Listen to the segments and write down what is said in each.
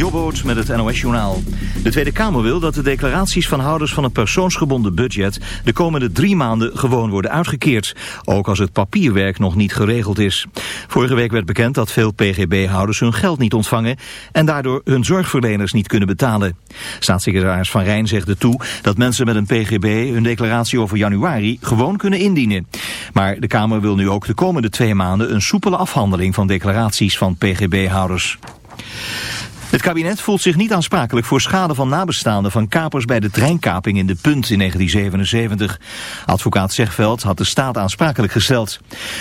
Jobboot met het NOS-journaal. De Tweede Kamer wil dat de declaraties van houders van een persoonsgebonden budget... de komende drie maanden gewoon worden uitgekeerd. Ook als het papierwerk nog niet geregeld is. Vorige week werd bekend dat veel PGB-houders hun geld niet ontvangen... en daardoor hun zorgverleners niet kunnen betalen. Staatssecretaris Van Rijn zegt toe dat mensen met een PGB... hun declaratie over januari gewoon kunnen indienen. Maar de Kamer wil nu ook de komende twee maanden... een soepele afhandeling van declaraties van PGB-houders. Het kabinet voelt zich niet aansprakelijk voor schade van nabestaanden van kapers bij de treinkaping in de Punt in 1977. Advocaat Zegveld had de staat aansprakelijk gesteld.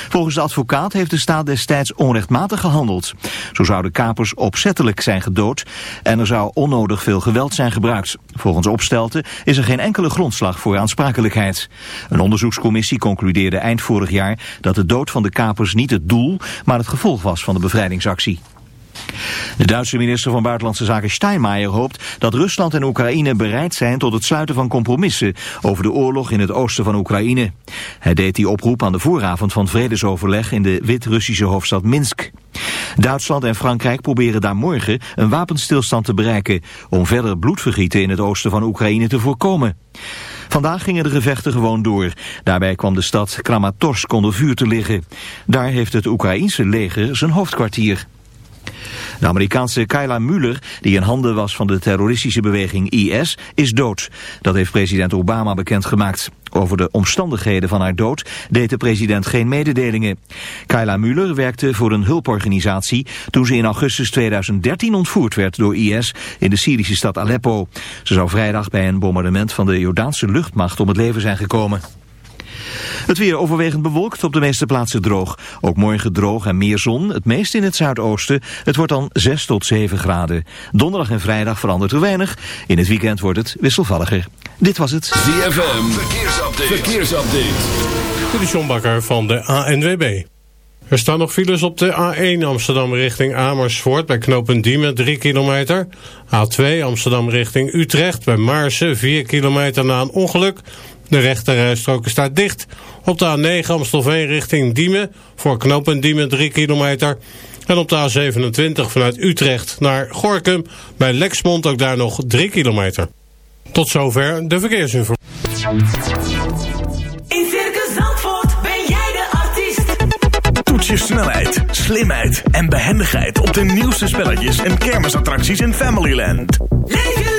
Volgens de advocaat heeft de staat destijds onrechtmatig gehandeld. Zo zouden kapers opzettelijk zijn gedood en er zou onnodig veel geweld zijn gebruikt. Volgens Opstelten is er geen enkele grondslag voor aansprakelijkheid. Een onderzoekscommissie concludeerde eind vorig jaar dat de dood van de kapers niet het doel, maar het gevolg was van de bevrijdingsactie. De Duitse minister van Buitenlandse Zaken Steinmeier hoopt dat Rusland en Oekraïne bereid zijn tot het sluiten van compromissen over de oorlog in het oosten van Oekraïne. Hij deed die oproep aan de vooravond van vredesoverleg in de Wit-Russische hoofdstad Minsk. Duitsland en Frankrijk proberen daar morgen een wapenstilstand te bereiken om verder bloedvergieten in het oosten van Oekraïne te voorkomen. Vandaag gingen de gevechten gewoon door. Daarbij kwam de stad Kramatorsk onder vuur te liggen. Daar heeft het Oekraïense leger zijn hoofdkwartier. De Amerikaanse Kayla Mueller, die in handen was van de terroristische beweging IS, is dood. Dat heeft president Obama bekendgemaakt. Over de omstandigheden van haar dood deed de president geen mededelingen. Kayla Mueller werkte voor een hulporganisatie toen ze in augustus 2013 ontvoerd werd door IS in de Syrische stad Aleppo. Ze zou vrijdag bij een bombardement van de Jordaanse luchtmacht om het leven zijn gekomen. Het weer overwegend bewolkt, op de meeste plaatsen droog. Ook morgen droog en meer zon, het meest in het zuidoosten. Het wordt dan 6 tot 7 graden. Donderdag en vrijdag verandert er weinig. In het weekend wordt het wisselvalliger. Dit was het ZFM, verkeersupdate. verkeersupdate. De John van de ANWB. Er staan nog files op de A1 Amsterdam richting Amersfoort bij knooppunt Diemen 3 kilometer. A2 Amsterdam richting Utrecht bij Maarsen 4 kilometer na een ongeluk. De rechterrijstrook staat dicht. Op de A9 Amstelveen richting Diemen voor knooppunt Diemen 3 kilometer. En op de A27 vanuit Utrecht naar Gorkum bij Lexmond ook daar nog 3 kilometer. Tot zover de verkeersinformatie. In Circus Zandvoort ben jij de artiest. Toets je snelheid, slimheid en behendigheid op de nieuwste spelletjes en kermisattracties in Familyland. Leef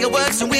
It and we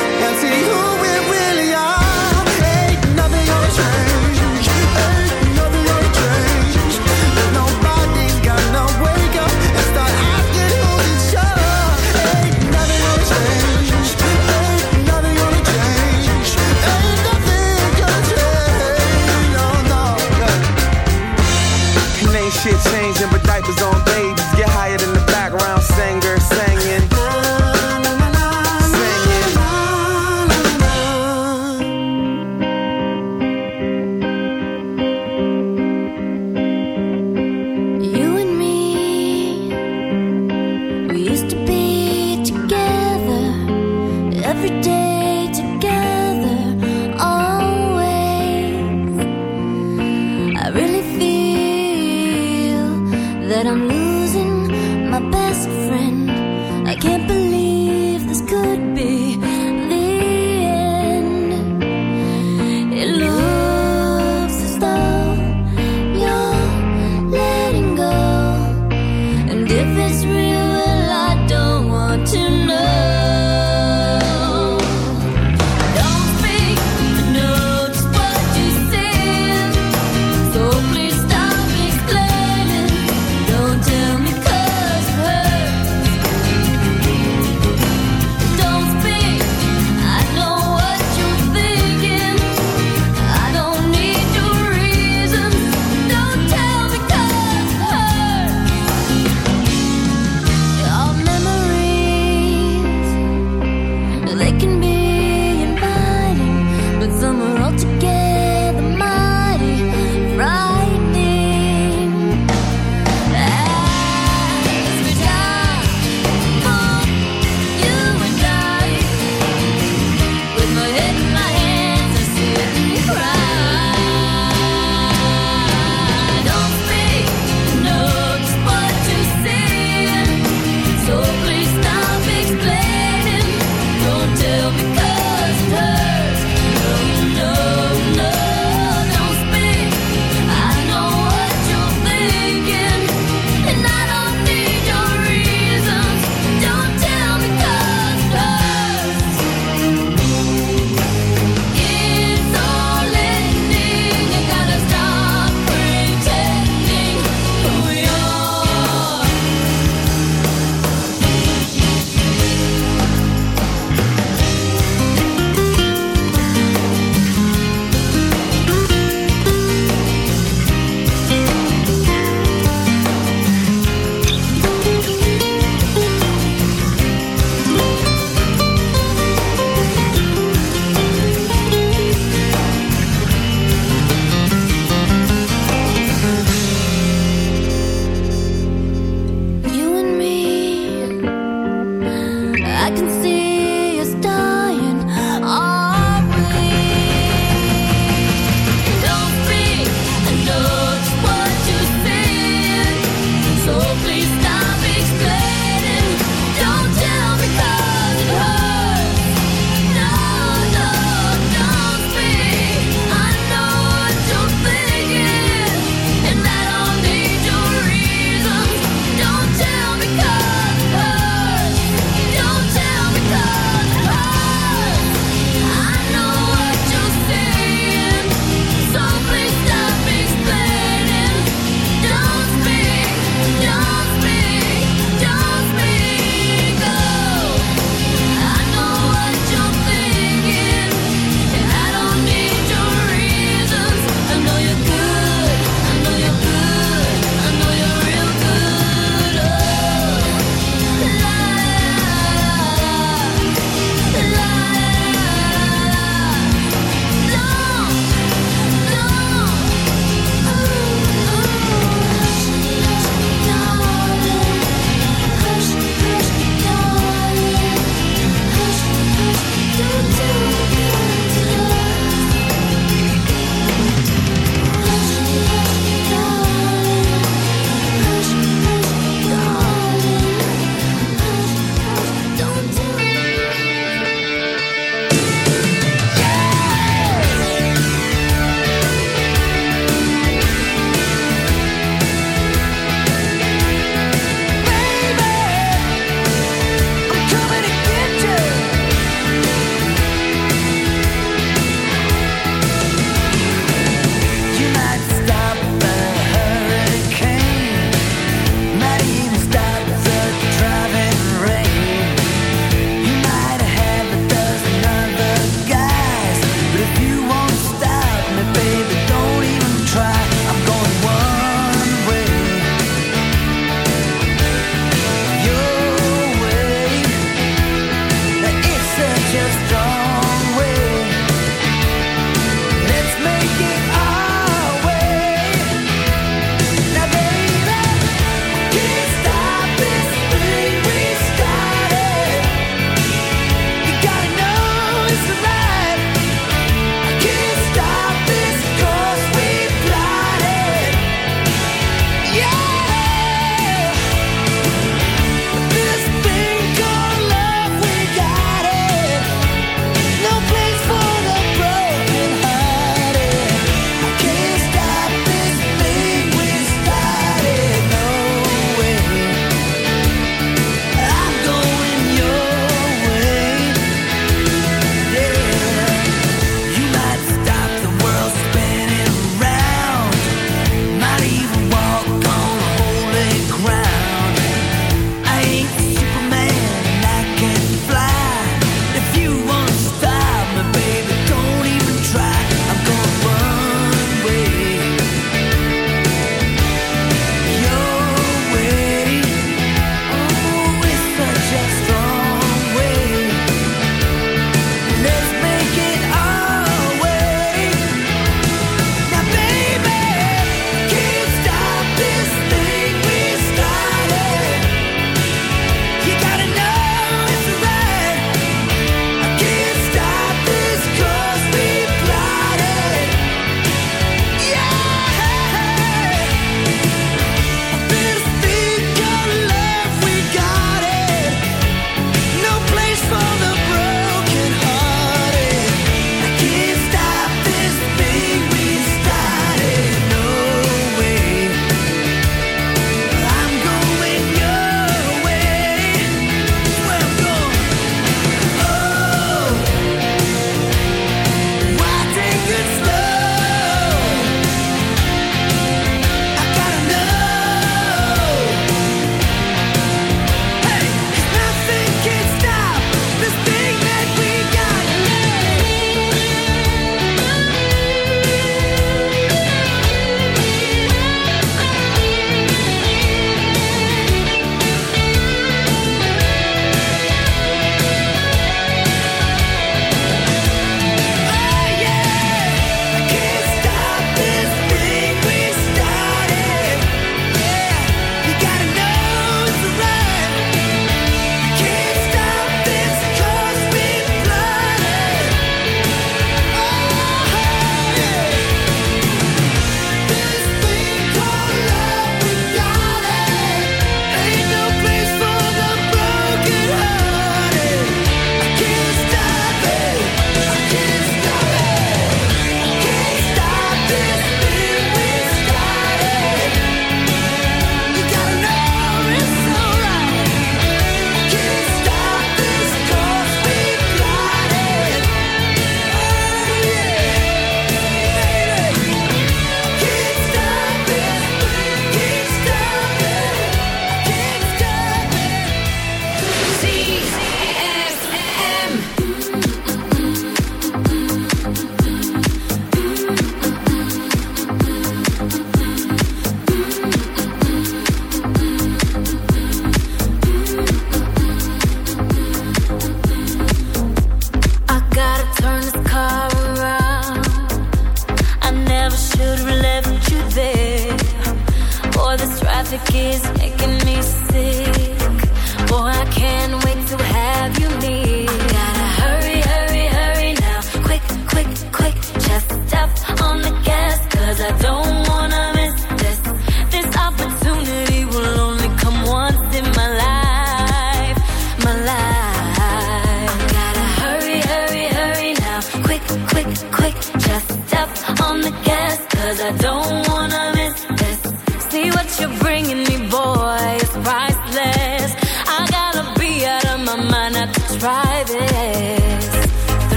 change in but I'm losing.